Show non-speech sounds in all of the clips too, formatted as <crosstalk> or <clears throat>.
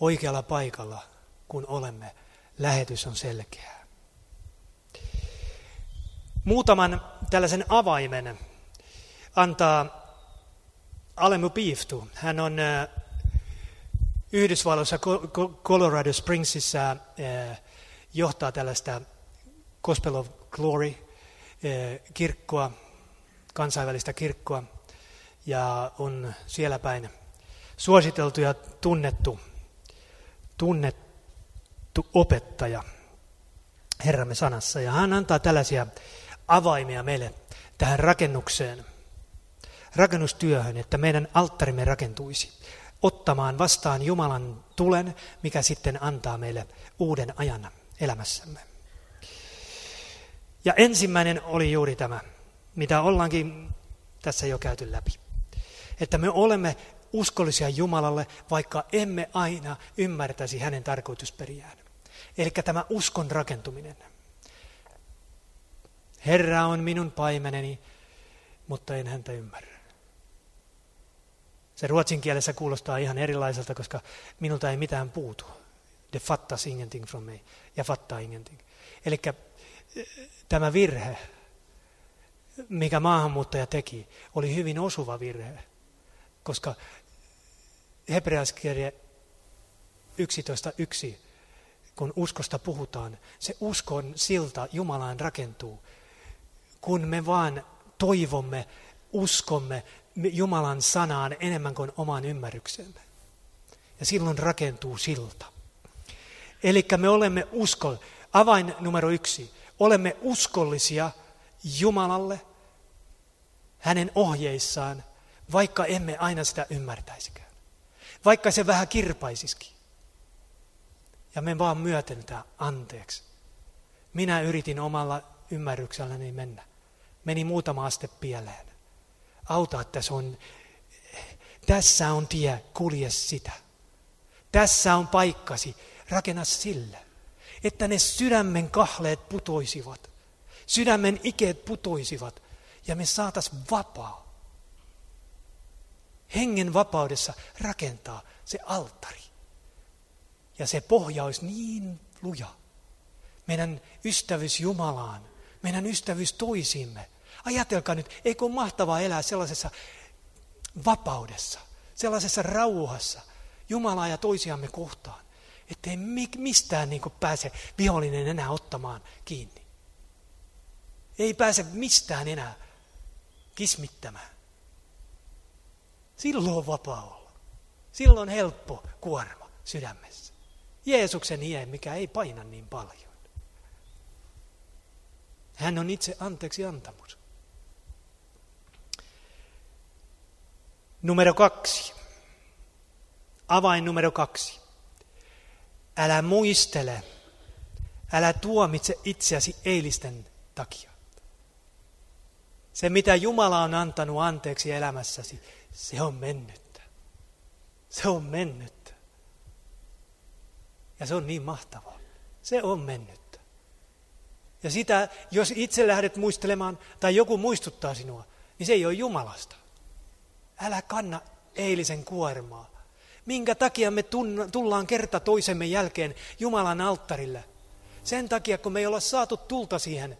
oikealla paikalla, kun olemme. Lähetys on selkeää. Muutaman tällaisen avaimen antaa Alemu Piiftu. Hän on äh, Yhdysvalloissa Colorado Springsissa äh, johtaa tällaista Gospel of Glory äh, kirkkoa, kansainvälistä kirkkoa, ja on siellä päin suositeltu ja tunnettu, tunnettu opettaja Herramme sanassa. Ja hän antaa tällaisia avaimia meille tähän rakennukseen, rakennustyöhön, että meidän alttarimme rakentuisi, ottamaan vastaan Jumalan tulen, mikä sitten antaa meille uuden ajan elämässämme. Ja ensimmäinen oli juuri tämä, mitä ollaankin tässä jo käyty läpi. Että me olemme uskollisia Jumalalle, vaikka emme aina ymmärtäisi hänen tarkoitusperiään. Eli tämä uskon rakentuminen. Herra on minun paimeneni, mutta en häntä ymmärrä. Se ruotsin kielessä kuulostaa ihan erilaiselta, koska minulta ei mitään puutu. De fattas ingenting from me. Ja fattaa ingenting. Eli tämä virhe, mikä maahanmuuttaja teki, oli hyvin osuva virhe. Koska hebreaskirje 11.1, kun uskosta puhutaan, se uskon silta Jumalaan rakentuu, kun me vaan toivomme, uskomme Jumalan sanaan enemmän kuin omaan ymmärryksemme. Ja silloin rakentuu silta. Eli me olemme usko, avain numero yksi, olemme uskollisia Jumalalle, hänen ohjeissaan, vaikka emme aina sitä ymmärtäisikään. Vaikka se vähän kirpaisisikin. Ja me vaan myötentää anteeksi. Minä yritin omalla ymmärrykselläni mennä. Meni muutama aste pieleen. Auta, että se on, tässä on tie, kulje sitä. Tässä on paikkasi, rakenna sille. Että ne sydämen kahleet putoisivat. Sydämen ikeet putoisivat ja me saatas vapaa. Hengen vapaudessa rakentaa se altari. Ja se pohja olisi niin luja. Meidän ystävyys Jumalaan, meidän ystävyys toisimme. Ajatelkaa nyt, eikö ole mahtavaa elää sellaisessa vapaudessa, sellaisessa rauhassa Jumalaa ja toisiamme kohtaan, ettei mistään niin pääse vihollinen enää ottamaan kiinni. Ei pääse mistään enää kismittämään. Silloin on vapaa olla. Silloin on helppo kuorma sydämessä. Jeesuksen ie, mikä ei paina niin paljon. Hän on itse anteeksi antamus. Numero kaksi. Avain numero kaksi. Älä muistele, älä tuomitse itseäsi eilisten takia. Se, mitä Jumala on antanut anteeksi elämässäsi, se on mennyttä. Se on mennyttä. Ja se on niin mahtavaa. Se on mennyttä. Ja sitä, jos itse lähdet muistelemaan tai joku muistuttaa sinua, niin se ei ole Jumalasta. Älä kanna eilisen kuormaa. Minkä takia me tullaan kerta toisemme jälkeen Jumalan alttarille? Sen takia, kun me ei olla saatu tulta siihen.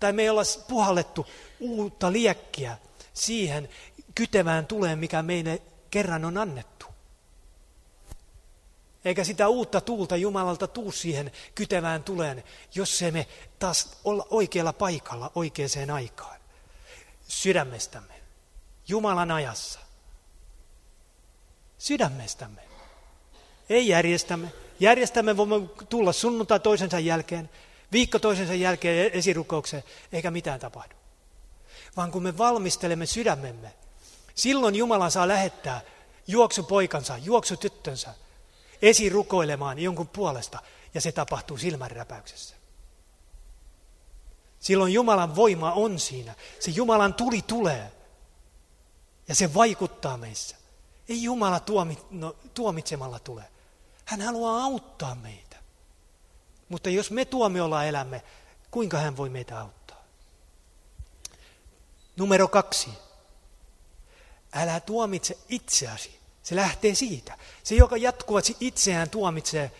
Tai me ei olla puhallettu uutta liekkiä siihen kytevään tuleen, mikä meille kerran on annettu. Eikä sitä uutta tuulta Jumalalta tuu siihen kytevään tuleen, jos se me taas olla oikealla paikalla oikeaan aikaan. Sydämestämme. Jumalan ajassa. Sydämestämme. Ei järjestämme. Järjestämme voimme tulla sunnuntai toisensa jälkeen, viikko toisensa jälkeen esirukoukseen, eikä mitään tapahdu. Vaan kun me valmistelemme sydämemme, silloin Jumala saa lähettää juoksupoikansa, juoksutyttönsä esirukoilemaan jonkun puolesta, ja se tapahtuu silmänräpäyksessä. Silloin Jumalan voima on siinä. Se Jumalan tuli tulee. Ja se vaikuttaa meissä. Ei Jumala no, tuomitsemalla tule. Hän haluaa auttaa meitä. Mutta jos me tuomiolla elämme, kuinka hän voi meitä auttaa? Numero kaksi. Älä tuomitse itseäsi Se lähtee siitä. Se, joka jatkuvasti itseään tuomitsee,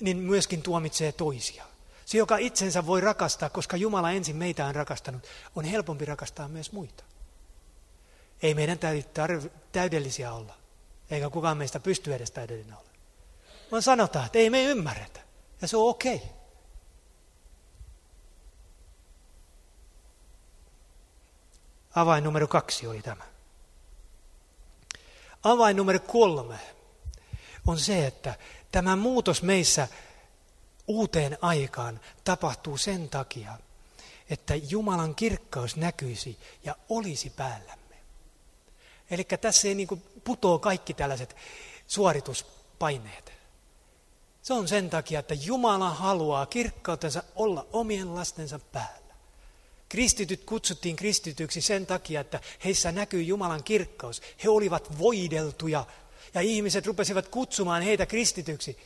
niin myöskin tuomitsee toisia. Se, joka itsensä voi rakastaa, koska Jumala ensin meitä on rakastanut, on helpompi rakastaa myös muita. Ei meidän täydellisiä olla, eikä kukaan meistä pysty edes täydellinen olla. Vaan sanotaan, että ei me ymmärretä, ja se on okei. Okay. Avain numero kaksi oli tämä. Avain numero kolme on se, että tämä muutos meissä uuteen aikaan tapahtuu sen takia, että Jumalan kirkkaus näkyisi ja olisi päällämme. Eli tässä ei niin putoa kaikki tällaiset suorituspaineet. Se on sen takia, että Jumala haluaa kirkkautensa olla omien lastensa päällä. Kristityt kutsuttiin kristityksi sen takia, että heissä näkyy Jumalan kirkkaus. He olivat voideltuja ja ihmiset rupesivat kutsumaan heitä kristityksi,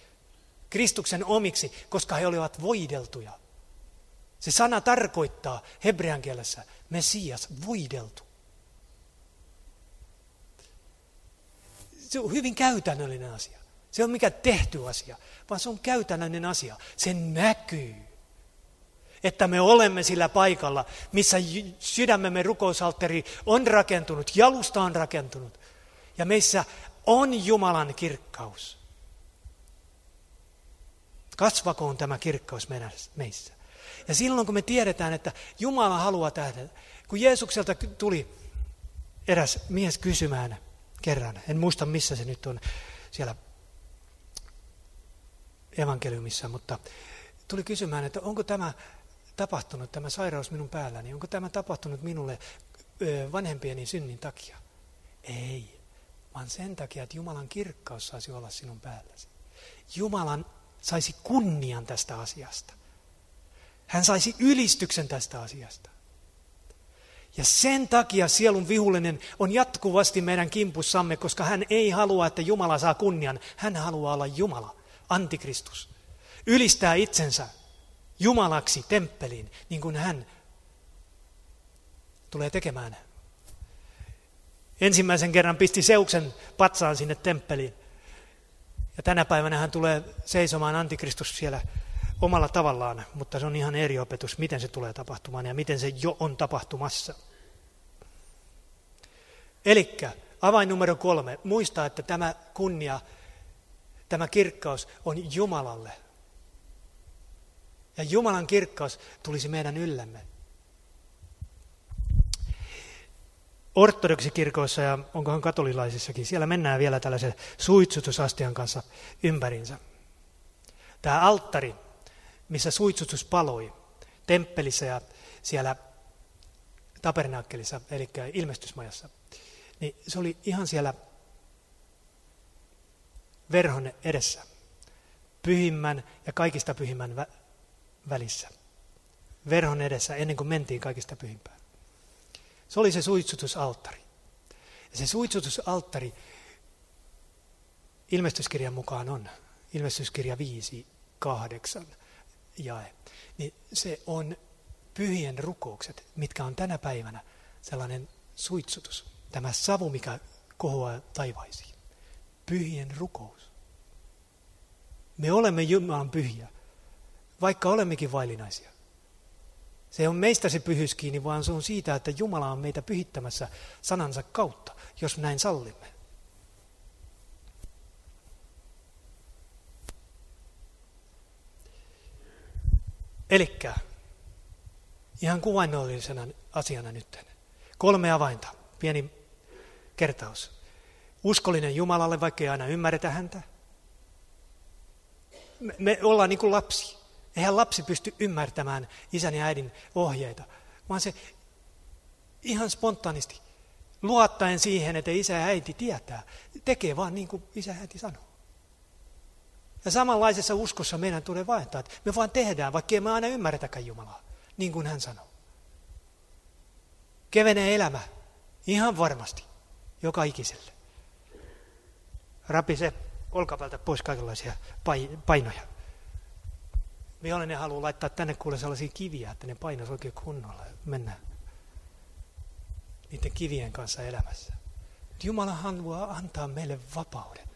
Kristuksen omiksi, koska he olivat voideltuja. Se sana tarkoittaa hebrean kielessä Messias, voideltu. Se on hyvin käytännöllinen asia. Se on mikä tehty asia, vaan se on käytännöllinen asia. Se näkyy että me olemme sillä paikalla, missä sydämemme rukousaltteri on rakentunut, jalusta on rakentunut. Ja meissä on Jumalan kirkkaus. Kasvakoon tämä kirkkaus meissä. Ja silloin kun me tiedetään, että Jumala haluaa tähdä, kun Jeesukselta tuli eräs mies kysymään kerran, en muista missä se nyt on siellä evankeliumissa, mutta tuli kysymään, että onko tämä tapahtunut, tämä sairaus minun päälläni, onko tämä tapahtunut minulle vanhempieni synnin takia? Ei, vaan sen takia, että Jumalan kirkkaus saisi olla sinun päälläsi. Jumalan saisi kunnian tästä asiasta. Hän saisi ylistyksen tästä asiasta. Ja sen takia sielun vihullinen on jatkuvasti meidän kimpussamme, koska hän ei halua, että Jumala saa kunnian. Hän haluaa olla Jumala, antikristus. Ylistää itsensä Jumalaksi temppeliin, niin kuin hän tulee tekemään. Ensimmäisen kerran pisti Seuksen patsaan sinne temppeliin. Ja tänä päivänä hän tulee seisomaan antikristus siellä omalla tavallaan, mutta se on ihan eri opetus, miten se tulee tapahtumaan ja miten se jo on tapahtumassa. Eli avain numero kolme, muistaa, että tämä kunnia, tämä kirkkaus on Jumalalle ja Jumalan kirkkaus tulisi meidän yllämme. Ortodoksikirkoissa ja onkohan katolilaisissakin, siellä mennään vielä tällaisen suitsutusastian kanssa ympärinsä. Tämä alttari, missä suitsutus paloi, temppelissä ja siellä tabernaakkelissa, eli ilmestysmajassa, niin se oli ihan siellä verhon edessä. Pyhimmän ja kaikista pyhimmän välissä, verhon edessä, ennen kuin mentiin kaikista pyhimpään. Se oli se suitsutusalttari. Ja se suitsutusalttari ilmestyskirjan mukaan on, ilmestyskirja 5, 8 jae, niin se on pyhien rukoukset, mitkä on tänä päivänä sellainen suitsutus. Tämä savu, mikä kohoaa taivaisiin. Pyhien rukous. Me olemme Jumalan pyhiä vaikka olemmekin vaillinaisia. Se on meistä se pyhyys kiinni, vaan se on siitä, että Jumala on meitä pyhittämässä sanansa kautta, jos näin sallimme. Eli ihan kuvainnollisena asiana nyt. Kolme avainta, pieni kertaus. Uskollinen Jumalalle, vaikka ei aina ymmärretä häntä. Me, me ollaan niin kuin lapsi. Eihän lapsi pysty ymmärtämään isän ja äidin ohjeita, vaan se ihan spontaanisti, luottaen siihen, että isä ja äiti tietää, tekee vaan niin kuin isä ja äiti sanoo. Ja samanlaisessa uskossa meidän tulee vaihtaa, että me vaan tehdään, vaikka emme aina ymmärretäkään Jumalaa, niin kuin hän sanoo. Kevenee elämä, ihan varmasti, joka ikiselle. Rapise olkapäältä pois kaikenlaisia painoja. Vihollinen haluaa laittaa tänne kuule sellaisia kiviä, että ne painaisi oikein kunnolla. Mennään niiden kivien kanssa elämässä. Jumala haluaa antaa meille vapauden.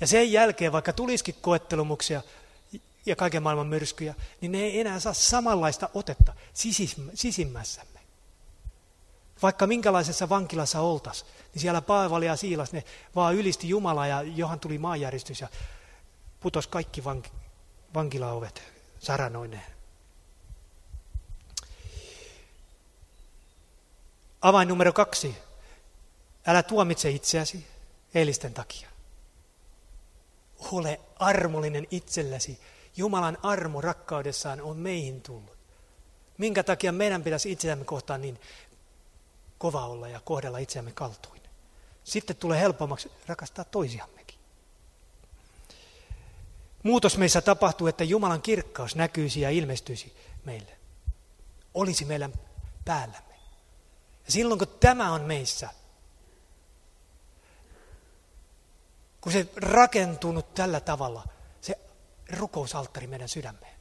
Ja sen jälkeen, vaikka tulisikin koettelumuksia ja kaiken maailman myrskyjä, niin ne ei enää saa samanlaista otetta sisimmässämme. Vaikka minkälaisessa vankilassa oltas, niin siellä Paavali ja Siilas, ne vaan ylisti Jumalaa ja johan tuli maanjäristys ja putos kaikki vank- vankilaovet saranoineen. Avain numero kaksi. Älä tuomitse itseäsi eilisten takia. Ole armollinen itsellesi. Jumalan armo rakkaudessaan on meihin tullut. Minkä takia meidän pitäisi itseämme kohtaan niin kova olla ja kohdella itseämme kaltuin. Sitten tulee helpommaksi rakastaa toisiammekin. Muutos meissä tapahtuu, että Jumalan kirkkaus näkyisi ja ilmestyisi meille. Olisi meidän päällämme. Ja silloin kun tämä on meissä, kun se rakentunut tällä tavalla, se rukousalttari meidän sydämeen.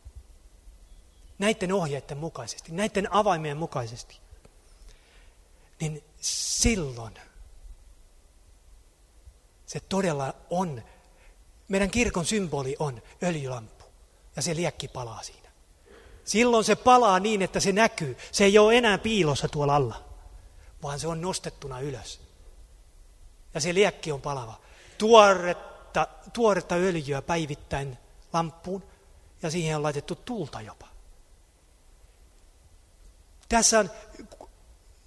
Näiden ohjeiden mukaisesti, näiden avaimien mukaisesti. Niin silloin se todella on, meidän kirkon symboli on öljylamppu ja se liekki palaa siinä. Silloin se palaa niin, että se näkyy. Se ei ole enää piilossa tuolla alla, vaan se on nostettuna ylös. Ja se liekki on palava tuoretta, tuoretta öljyä päivittäin lamppuun ja siihen on laitettu tulta jopa. Tässä on,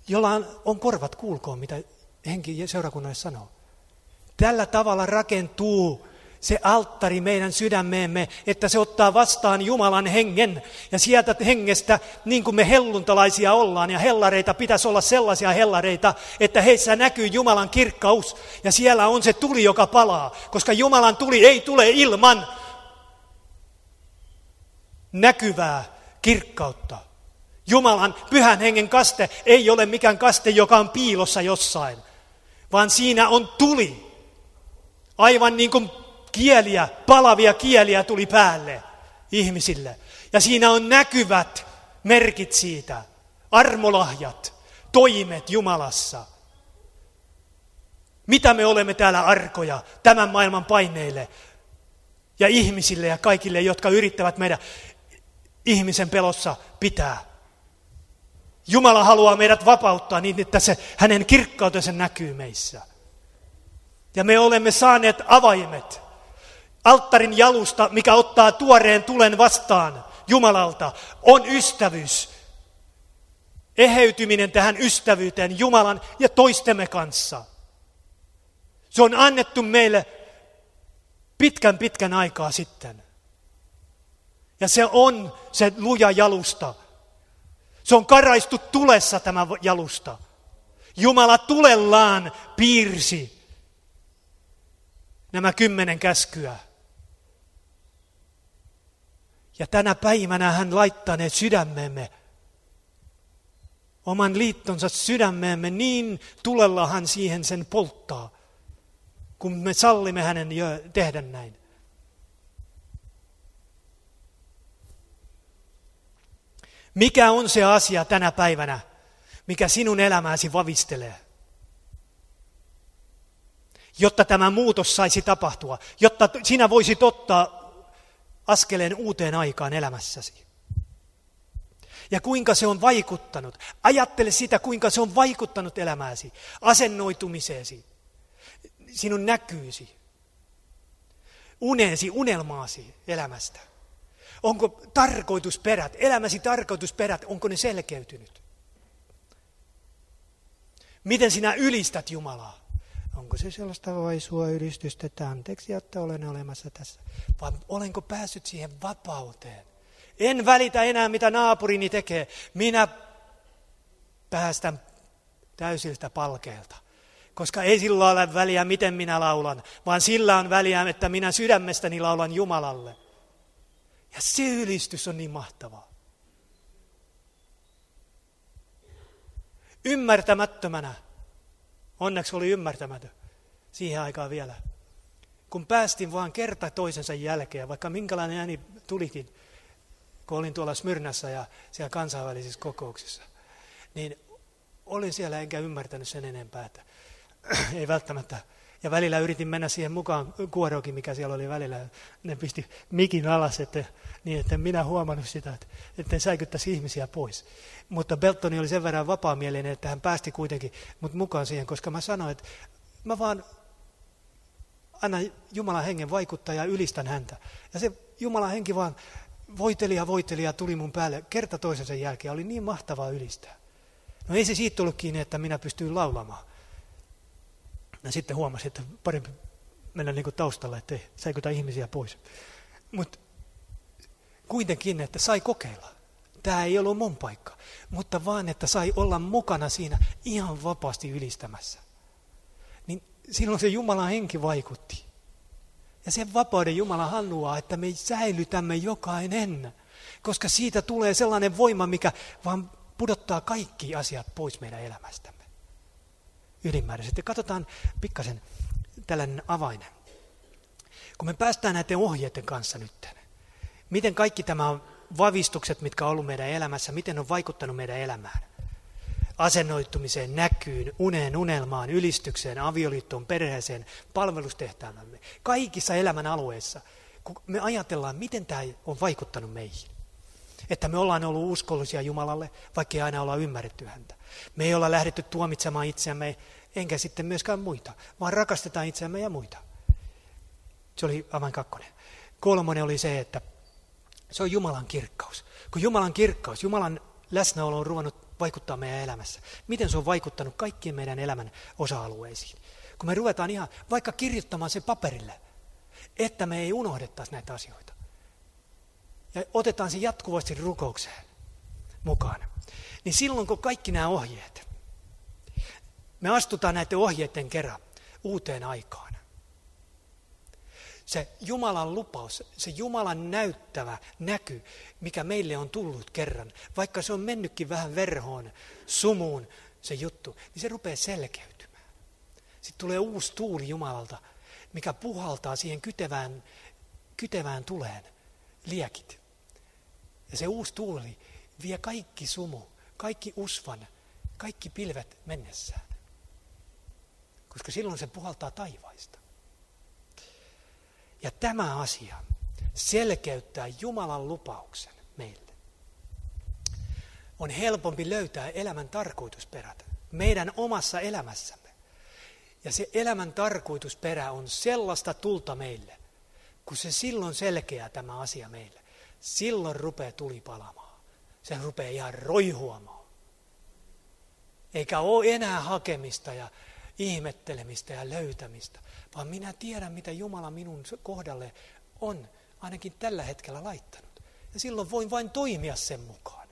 jolla on korvat, kuulkoon mitä henki seurakunnalle sanoo. Tällä tavalla rakentuu se alttari meidän sydämeemme, että se ottaa vastaan Jumalan hengen. Ja sieltä hengestä, niin kuin me helluntalaisia ollaan, ja hellareita pitäisi olla sellaisia hellareita, että heissä näkyy Jumalan kirkkaus. Ja siellä on se tuli, joka palaa, koska Jumalan tuli ei tule ilman näkyvää kirkkautta. Jumalan pyhän hengen kaste ei ole mikään kaste, joka on piilossa jossain, vaan siinä on tuli. Aivan niin kuin kieliä, palavia kieliä tuli päälle ihmisille. Ja siinä on näkyvät merkit siitä, armolahjat, toimet Jumalassa. Mitä me olemme täällä arkoja tämän maailman paineille ja ihmisille ja kaikille, jotka yrittävät meidän ihmisen pelossa pitää. Jumala haluaa meidät vapauttaa niin, että se, hänen kirkkautensa näkyy meissä. Ja me olemme saaneet avaimet alttarin jalusta, mikä ottaa tuoreen tulen vastaan Jumalalta, on ystävyys. Eheytyminen tähän ystävyyteen Jumalan ja toistemme kanssa. Se on annettu meille pitkän pitkän aikaa sitten. Ja se on se luja jalusta. Se on karaistu tulessa tämä jalusta. Jumala tulellaan piirsi nämä kymmenen käskyä. Ja tänä päivänä hän laittaa ne sydämemme, oman liittonsa sydämeemme, niin tulella hän siihen sen polttaa, kun me sallimme hänen tehdä näin. Mikä on se asia tänä päivänä, mikä sinun elämääsi vavistelee? Jotta tämä muutos saisi tapahtua, jotta sinä voisit ottaa askeleen uuteen aikaan elämässäsi. Ja kuinka se on vaikuttanut. Ajattele sitä, kuinka se on vaikuttanut elämääsi, asennoitumiseesi, sinun näkyysi, uneesi, unelmaasi elämästä. Onko tarkoitusperät, elämäsi tarkoitusperät, onko ne selkeytynyt? Miten sinä ylistät Jumalaa? Onko se sellaista vaisua ylistystä, että anteeksi, että olen olemassa tässä? Vai olenko päässyt siihen vapauteen? En välitä enää, mitä naapurini tekee. Minä päästän täysiltä palkeelta. Koska ei sillä ole väliä, miten minä laulan, vaan sillä on väliä, että minä sydämestäni laulan Jumalalle. Ja se ylistys on niin mahtavaa. Ymmärtämättömänä Onneksi oli ymmärtämätön siihen aikaan vielä. Kun päästin vaan kerta toisensa jälkeen, vaikka minkälainen ääni tulikin, kun olin tuolla Smyrnässä ja siellä kansainvälisissä kokouksissa, niin olin siellä enkä ymmärtänyt sen enempää, että <clears throat> ei välttämättä. Ja välillä yritin mennä siihen mukaan kuorokin, mikä siellä oli välillä. Ne pisti mikin alas, että, niin että minä huomannut sitä, että, että säikyttäisi ihmisiä pois. Mutta Beltoni oli sen verran vapaamielinen, että hän päästi kuitenkin mut mukaan siihen, koska mä sanoin, että mä vaan annan Jumalan hengen vaikuttaa ja ylistän häntä. Ja se Jumalan henki vaan voiteli ja voiteli ja tuli mun päälle kerta toisensa jälkeen. Oli niin mahtavaa ylistää. No ei se siitä tullut kiinni, että minä pystyin laulamaan. Ja sitten huomasin, että parempi mennä niin kuin taustalle, ettei säikytä ihmisiä pois. Mutta kuitenkin, että sai kokeilla. Tämä ei ollut mun paikka, mutta vaan, että sai olla mukana siinä ihan vapaasti ylistämässä. Niin silloin se Jumalan henki vaikutti. Ja sen vapauden Jumala haluaa, että me säilytämme jokainen, koska siitä tulee sellainen voima, mikä vaan pudottaa kaikki asiat pois meidän elämästämme. Ylimääräisesti. Katsotaan pikkasen tällainen avain. Kun me päästään näiden ohjeiden kanssa nyt, miten kaikki tämä vavistukset, mitkä on ollut meidän elämässä, miten on vaikuttanut meidän elämään. Asennoittumiseen, näkyyn, uneen, unelmaan, ylistykseen, avioliittoon, perheeseen, palvelustehtävämme. Kaikissa elämän alueissa, kun me ajatellaan, miten tämä on vaikuttanut meihin. Että me ollaan ollut uskollisia Jumalalle, vaikka ei aina olla ymmärretty häntä. Me ei olla lähdetty tuomitsemaan itseämme, enkä sitten myöskään muita, vaan rakastetaan itseämme ja muita. Se oli avain kakkonen. Kolmonen oli se, että se on Jumalan kirkkaus. Kun Jumalan kirkkaus, Jumalan läsnäolo on ruvennut vaikuttaa meidän elämässä. Miten se on vaikuttanut kaikkien meidän elämän osa-alueisiin. Kun me ruvetaan ihan vaikka kirjoittamaan se paperille, että me ei unohdettaisi näitä asioita. Ja otetaan se jatkuvasti rukoukseen mukaan. Niin silloin kun kaikki nämä ohjeet, me astutaan näiden ohjeiden kerran uuteen aikaan se Jumalan lupaus, se Jumalan näyttävä näky, mikä meille on tullut kerran, vaikka se on mennytkin vähän verhoon, sumuun se juttu, niin se rupeaa selkeytymään. Sitten tulee uusi tuuli Jumalalta, mikä puhaltaa siihen kytevään, kytevään tuleen liekit. Ja se uusi tuuli vie kaikki sumu, kaikki usvan, kaikki pilvet mennessään. Koska silloin se puhaltaa taivaista. Ja tämä asia selkeyttää Jumalan lupauksen meille. On helpompi löytää elämän tarkoitusperät meidän omassa elämässämme. Ja se elämän tarkoitusperä on sellaista tulta meille, kun se silloin selkeää tämä asia meille. Silloin rupeaa tuli palamaan. Se rupeaa ihan roihuamaan. Eikä ole enää hakemista ja ihmettelemistä ja löytämistä, vaan minä tiedän, mitä Jumala minun kohdalle on ainakin tällä hetkellä laittanut. Ja silloin voin vain toimia sen mukaan.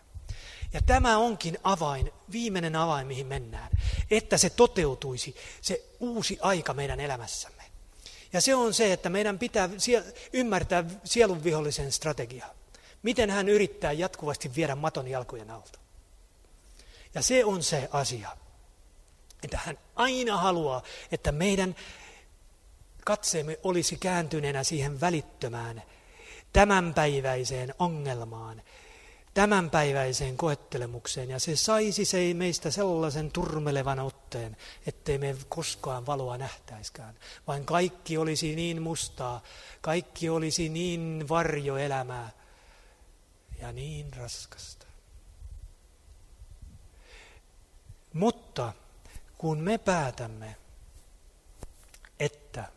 Ja tämä onkin avain, viimeinen avain, mihin mennään, että se toteutuisi, se uusi aika meidän elämässämme. Ja se on se, että meidän pitää ymmärtää sielun vihollisen strategia. Miten hän yrittää jatkuvasti viedä maton jalkojen alta. Ja se on se asia, että hän aina haluaa, että meidän katseemme olisi kääntyneenä siihen välittömään, tämänpäiväiseen ongelmaan, tämänpäiväiseen koettelemukseen, ja se saisi se meistä sellaisen turmelevan otteen, ettei me koskaan valoa nähtäiskään, vaan kaikki olisi niin mustaa, kaikki olisi niin varjoelämää ja niin raskasta. Mutta kun me päätämme, että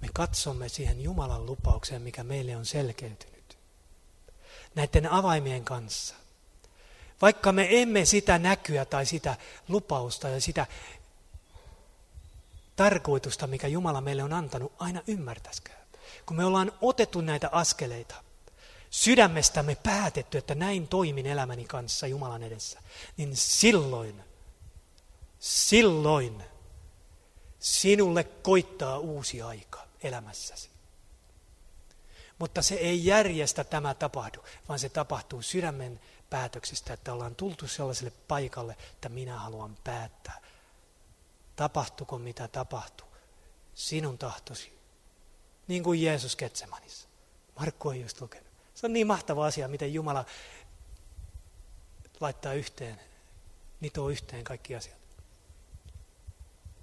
me katsomme siihen Jumalan lupaukseen, mikä meille on selkeytynyt, näiden avaimien kanssa, vaikka me emme sitä näkyä tai sitä lupausta ja sitä tarkoitusta, mikä Jumala meille on antanut, aina ymmärtäskään. Kun me ollaan otettu näitä askeleita, sydämestämme päätetty, että näin toimin elämäni kanssa Jumalan edessä, niin silloin, silloin sinulle koittaa uusi aika elämässäsi. Mutta se ei järjestä tämä tapahdu, vaan se tapahtuu sydämen päätöksestä, että ollaan tultu sellaiselle paikalle, että minä haluan päättää. Tapahtuko mitä tapahtuu, sinun tahtosi. Niin kuin Jeesus Ketsemanissa. Markku ei just lukenut. Se on niin mahtava asia, miten Jumala laittaa yhteen, nitoo yhteen kaikki asiat.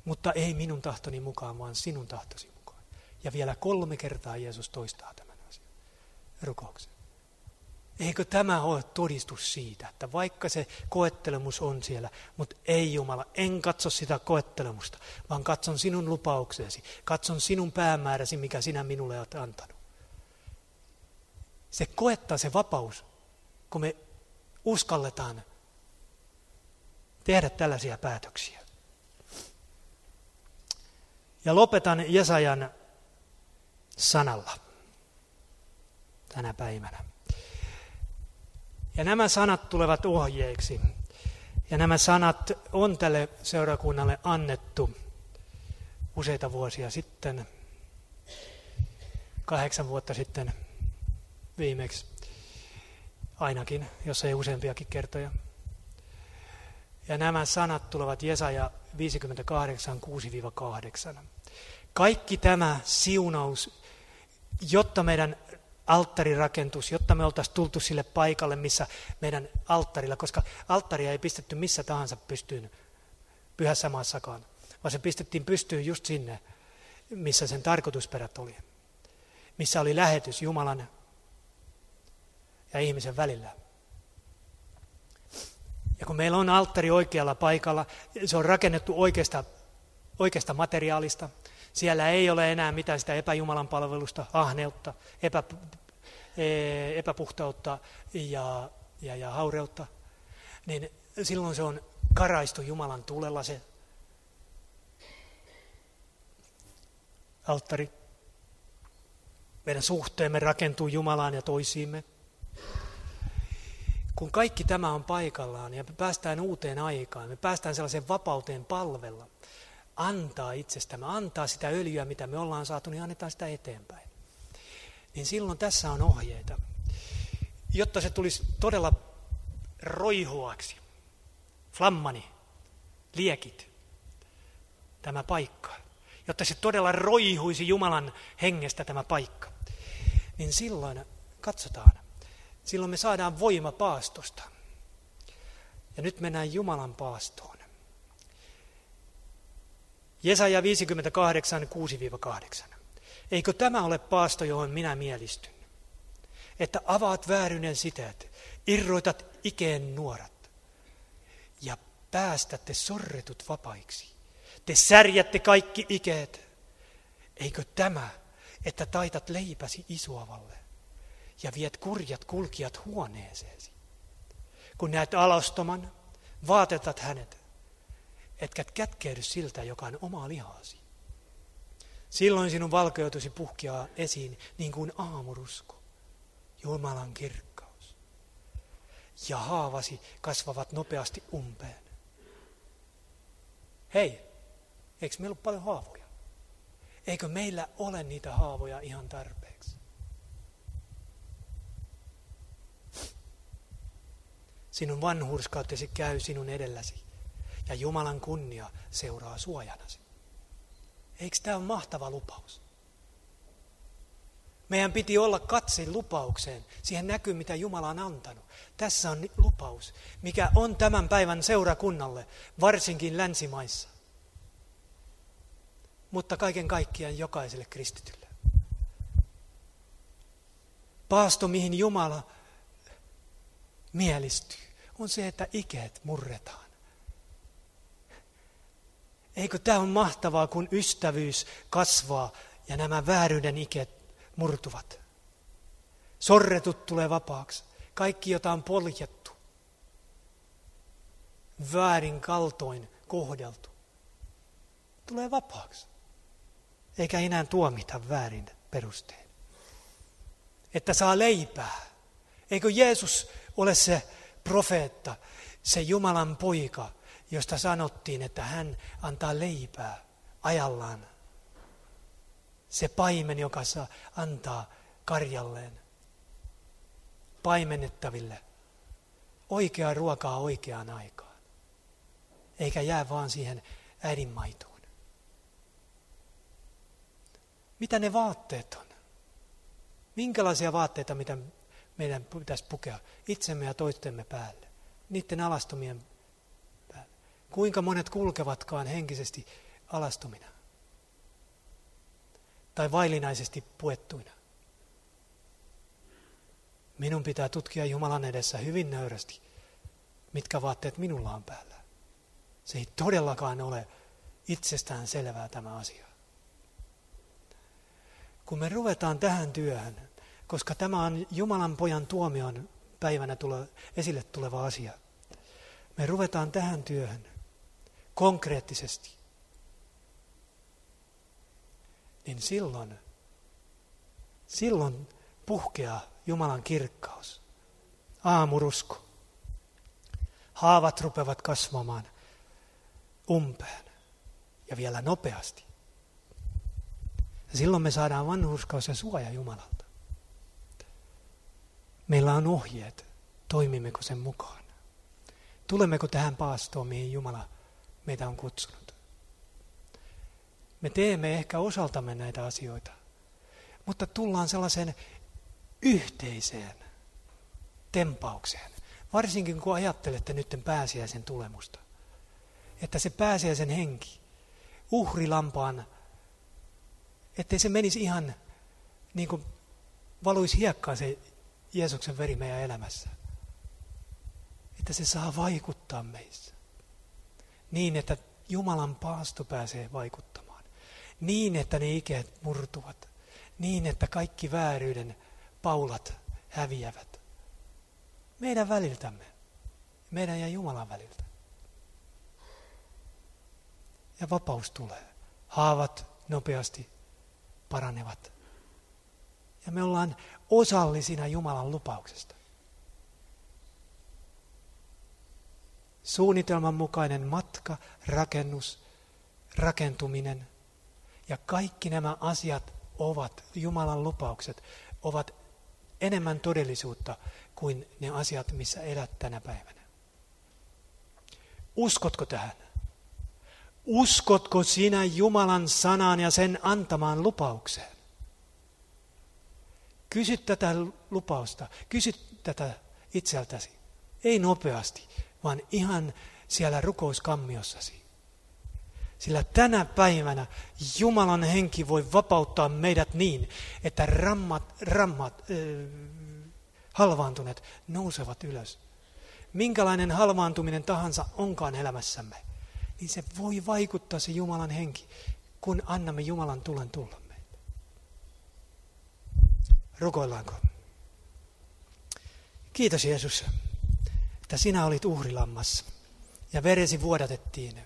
Mutta ei minun tahtoni mukaan, vaan sinun tahtosi mukaan. Ja vielä kolme kertaa Jeesus toistaa tämän asian rukouksen. Eikö tämä ole todistus siitä, että vaikka se koettelemus on siellä, mutta ei Jumala, en katso sitä koettelemusta, vaan katson sinun lupauksesi, katson sinun päämääräsi, mikä sinä minulle olet antanut. Se koettaa se vapaus, kun me uskalletaan tehdä tällaisia päätöksiä. Ja lopetan Jesajan sanalla tänä päivänä. Ja nämä sanat tulevat ohjeeksi. Ja nämä sanat on tälle seurakunnalle annettu useita vuosia sitten, kahdeksan vuotta sitten viimeksi, ainakin, jos ei useampiakin kertoja. Ja nämä sanat tulevat Jesaja 58, 6-8. Kaikki tämä siunaus, jotta meidän alttarirakentus, jotta me oltaisiin tultu sille paikalle, missä meidän alttarilla, koska alttaria ei pistetty missä tahansa pystyyn pyhässä maassakaan, vaan se pistettiin pystyyn just sinne, missä sen tarkoitusperät oli, missä oli lähetys Jumalan ja ihmisen välillä. Ja kun meillä on alttari oikealla paikalla, se on rakennettu oikeasta, oikeasta materiaalista, siellä ei ole enää mitään sitä epäjumalan palvelusta, ahneutta, epä, e, epäpuhtautta ja, ja, ja haureutta. Niin silloin se on karaistu Jumalan tulella se alttari. Meidän suhteemme rakentuu Jumalaan ja toisiimme. Kun kaikki tämä on paikallaan ja me päästään uuteen aikaan, me päästään sellaiseen vapauteen palvella, antaa itsestämme, antaa sitä öljyä, mitä me ollaan saatu, niin annetaan sitä eteenpäin. Niin silloin tässä on ohjeita, jotta se tulisi todella roihuaksi, flammani, liekit, tämä paikka, jotta se todella roihuisi Jumalan hengestä tämä paikka. Niin silloin, katsotaan, silloin me saadaan voima paastosta. Ja nyt mennään Jumalan paastoon. Jesaja 58, 6-8. Eikö tämä ole paasto, johon minä mielistyn? Että avaat väärynen siteet, irroitat ikeen nuorat ja päästätte sorretut vapaiksi. Te särjätte kaikki ikeet. Eikö tämä, että taitat leipäsi isuavalle ja viet kurjat kulkijat huoneeseesi? Kun näet alastoman, vaatetat hänet etkä kätkeydy siltä, joka on oma lihasi. Silloin sinun valkeutusi puhkeaa esiin niin kuin aamurusko, Jumalan kirkkaus. Ja haavasi kasvavat nopeasti umpeen. Hei, eikö meillä ole paljon haavoja? Eikö meillä ole niitä haavoja ihan tarpeeksi? Sinun vanhurskautesi käy sinun edelläsi ja Jumalan kunnia seuraa suojanasi. Eikö tämä ole mahtava lupaus? Meidän piti olla katse lupaukseen, siihen näkyy, mitä Jumala on antanut. Tässä on lupaus, mikä on tämän päivän seurakunnalle, varsinkin länsimaissa. Mutta kaiken kaikkiaan jokaiselle kristitylle. Paasto, mihin Jumala mielistyy, on se, että ikeet murretaan. Eikö tämä on mahtavaa, kun ystävyys kasvaa ja nämä vääryyden iket murtuvat. Sorretut tulee vapaaksi. Kaikki, jota on poljettu, väärin kaltoin kohdeltu, tulee vapaaksi. Eikä enää tuomita väärin perustein. Että saa leipää. Eikö Jeesus ole se profeetta, se Jumalan poika, josta sanottiin, että hän antaa leipää ajallaan. Se paimen, joka saa antaa karjalleen, paimennettaville, oikeaa ruokaa oikeaan aikaan. Eikä jää vaan siihen äidinmaitoon. Mitä ne vaatteet on? Minkälaisia vaatteita mitä meidän pitäisi pukea itsemme ja toistemme päälle? niiden alastomien. Kuinka monet kulkevatkaan henkisesti alastomina tai vaillinaisesti puettuina. Minun pitää tutkia Jumalan edessä hyvin nöyrästi, mitkä vaatteet minulla on päällä. Se ei todellakaan ole itsestään selvää tämä asia. Kun me ruvetaan tähän työhön, koska tämä on Jumalan pojan tuomion päivänä tule, esille tuleva asia, me ruvetaan tähän työhön konkreettisesti, niin silloin, silloin puhkeaa Jumalan kirkkaus, aamurusko. Haavat rupevat kasvamaan umpeen ja vielä nopeasti. Ja silloin me saadaan vanhurskaus ja suoja Jumalalta. Meillä on ohjeet, toimimmeko sen mukaan. Tulemmeko tähän paastoon, mihin Jumala meitä on kutsunut. Me teemme ehkä osaltamme näitä asioita, mutta tullaan sellaiseen yhteiseen tempaukseen. Varsinkin kun ajattelette nyt pääsiäisen tulemusta. Että se pääsiäisen henki, uhrilampaan, ettei se menisi ihan niin kuin valuisi hiekkaan se Jeesuksen veri meidän elämässä. Että se saa vaikuttaa meissä. Niin, että Jumalan paasto pääsee vaikuttamaan. Niin, että ne ikeet murtuvat. Niin, että kaikki vääryyden paulat häviävät. Meidän väliltämme. Meidän ja Jumalan väliltä. Ja vapaus tulee. Haavat nopeasti paranevat. Ja me ollaan osallisina Jumalan lupauksesta. Suunnitelman mukainen matka, rakennus, rakentuminen ja kaikki nämä asiat ovat, Jumalan lupaukset, ovat enemmän todellisuutta kuin ne asiat, missä elät tänä päivänä. Uskotko tähän? Uskotko sinä Jumalan sanaan ja sen antamaan lupaukseen? Kysy tätä lupausta, kysy tätä itseltäsi. Ei nopeasti, vaan ihan siellä rukouskammiossasi. Sillä tänä päivänä Jumalan henki voi vapauttaa meidät niin, että rammat, rammat äh, halvaantuneet nousevat ylös. Minkälainen halvaantuminen tahansa onkaan elämässämme, niin se voi vaikuttaa se Jumalan henki, kun annamme Jumalan tulen tulla meille. Rukoillaanko? Kiitos Jeesus, että sinä olit uhrilammas ja veresi vuodatettiin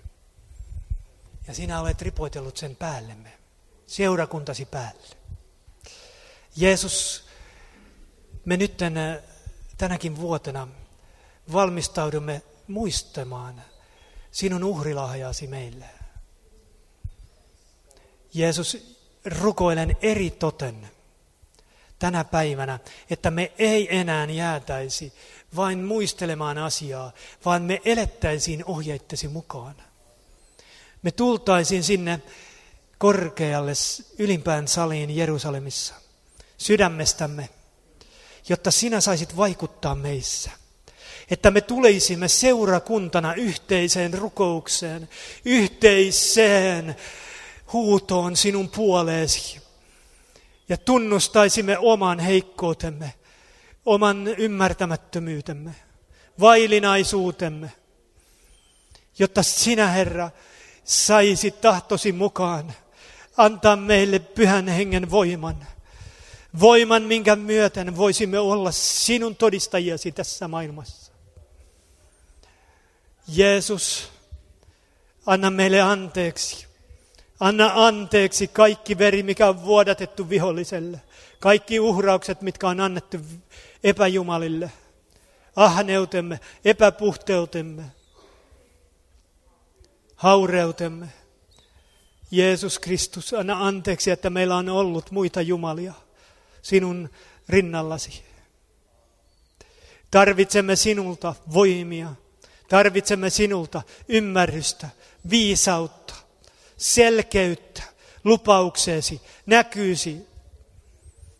ja sinä olet ripoitellut sen päällemme, seurakuntasi päälle. Jeesus, me nyt tänäkin vuotena valmistaudumme muistamaan sinun uhrilahjasi meille. Jeesus, rukoilen eri toten tänä päivänä, että me ei enää jäätäisi vain muistelemaan asiaa, vaan me elettäisiin ohjeittesi mukaan me tultaisiin sinne korkealle ylimpään saliin Jerusalemissa sydämestämme, jotta sinä saisit vaikuttaa meissä. Että me tulisimme seurakuntana yhteiseen rukoukseen, yhteiseen huutoon sinun puoleesi. Ja tunnustaisimme oman heikkoutemme, oman ymmärtämättömyytemme, vailinaisuutemme, jotta sinä, Herra, saisi tahtosi mukaan antaa meille pyhän hengen voiman. Voiman, minkä myöten voisimme olla sinun todistajiasi tässä maailmassa. Jeesus, anna meille anteeksi. Anna anteeksi kaikki veri, mikä on vuodatettu viholliselle. Kaikki uhraukset, mitkä on annettu epäjumalille. Ahneutemme, epäpuhteutemme haureutemme. Jeesus Kristus, anna anteeksi, että meillä on ollut muita jumalia sinun rinnallasi. Tarvitsemme sinulta voimia, tarvitsemme sinulta ymmärrystä, viisautta, selkeyttä, lupaukseesi, näkyysi,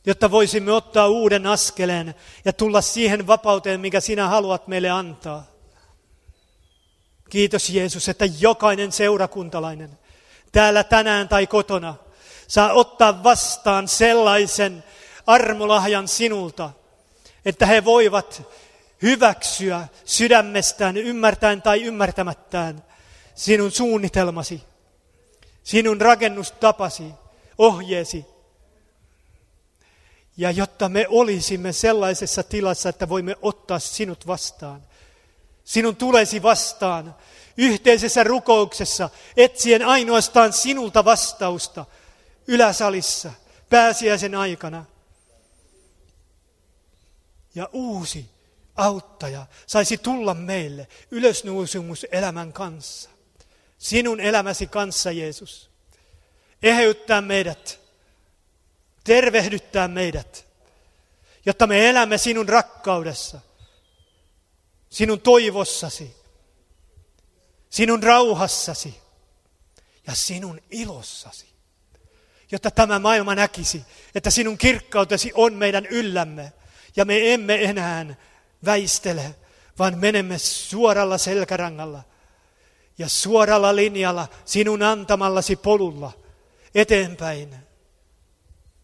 jotta voisimme ottaa uuden askeleen ja tulla siihen vapauteen, mikä sinä haluat meille antaa. Kiitos Jeesus, että jokainen seurakuntalainen täällä tänään tai kotona saa ottaa vastaan sellaisen armolahjan sinulta, että he voivat hyväksyä sydämestään, ymmärtäen tai ymmärtämättään sinun suunnitelmasi, sinun rakennustapasi, ohjeesi. Ja jotta me olisimme sellaisessa tilassa, että voimme ottaa sinut vastaan, sinun tulesi vastaan yhteisessä rukouksessa, etsien ainoastaan sinulta vastausta yläsalissa pääsiäisen aikana. Ja uusi auttaja saisi tulla meille ylösnousemus elämän kanssa. Sinun elämäsi kanssa, Jeesus. Eheyttää meidät, tervehdyttää meidät, jotta me elämme sinun rakkaudessa, sinun toivossasi, sinun rauhassasi ja sinun ilossasi. Jotta tämä maailma näkisi, että sinun kirkkautesi on meidän yllämme ja me emme enää väistele, vaan menemme suoralla selkärangalla ja suoralla linjalla sinun antamallasi polulla eteenpäin.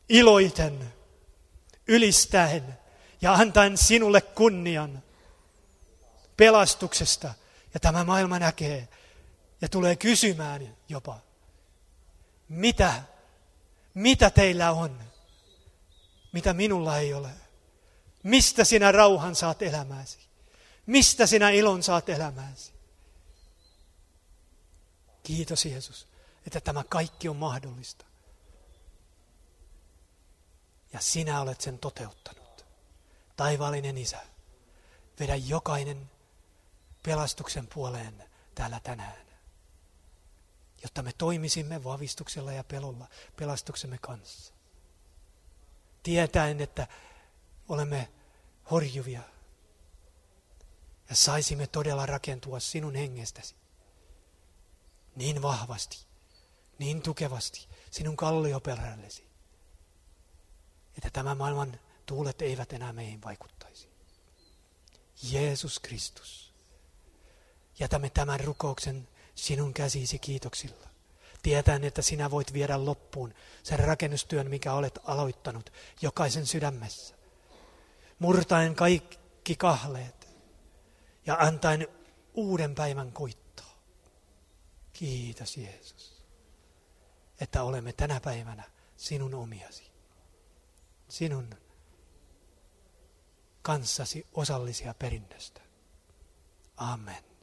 Iloiten, ylistäen ja antaen sinulle kunnian pelastuksesta. Ja tämä maailma näkee ja tulee kysymään jopa, mitä, mitä teillä on, mitä minulla ei ole. Mistä sinä rauhan saat elämääsi? Mistä sinä ilon saat elämääsi? Kiitos Jeesus, että tämä kaikki on mahdollista. Ja sinä olet sen toteuttanut. Taivaallinen Isä, vedä jokainen pelastuksen puoleen täällä tänään. Jotta me toimisimme vavistuksella ja pelolla pelastuksemme kanssa. Tietäen, että olemme horjuvia. Ja saisimme todella rakentua sinun hengestäsi. Niin vahvasti, niin tukevasti sinun kallioperällesi, että tämä maailman tuulet eivät enää meihin vaikuttaisi. Jeesus Kristus, jätämme tämän rukouksen sinun käsisi kiitoksilla. Tietäen, että sinä voit viedä loppuun sen rakennustyön, mikä olet aloittanut jokaisen sydämessä murtaen kaikki kahleet ja antaen uuden päivän koittoa. Kiitos Jeesus, että olemme tänä päivänä sinun omiasi, sinun kanssasi osallisia perinnöstä. Amen.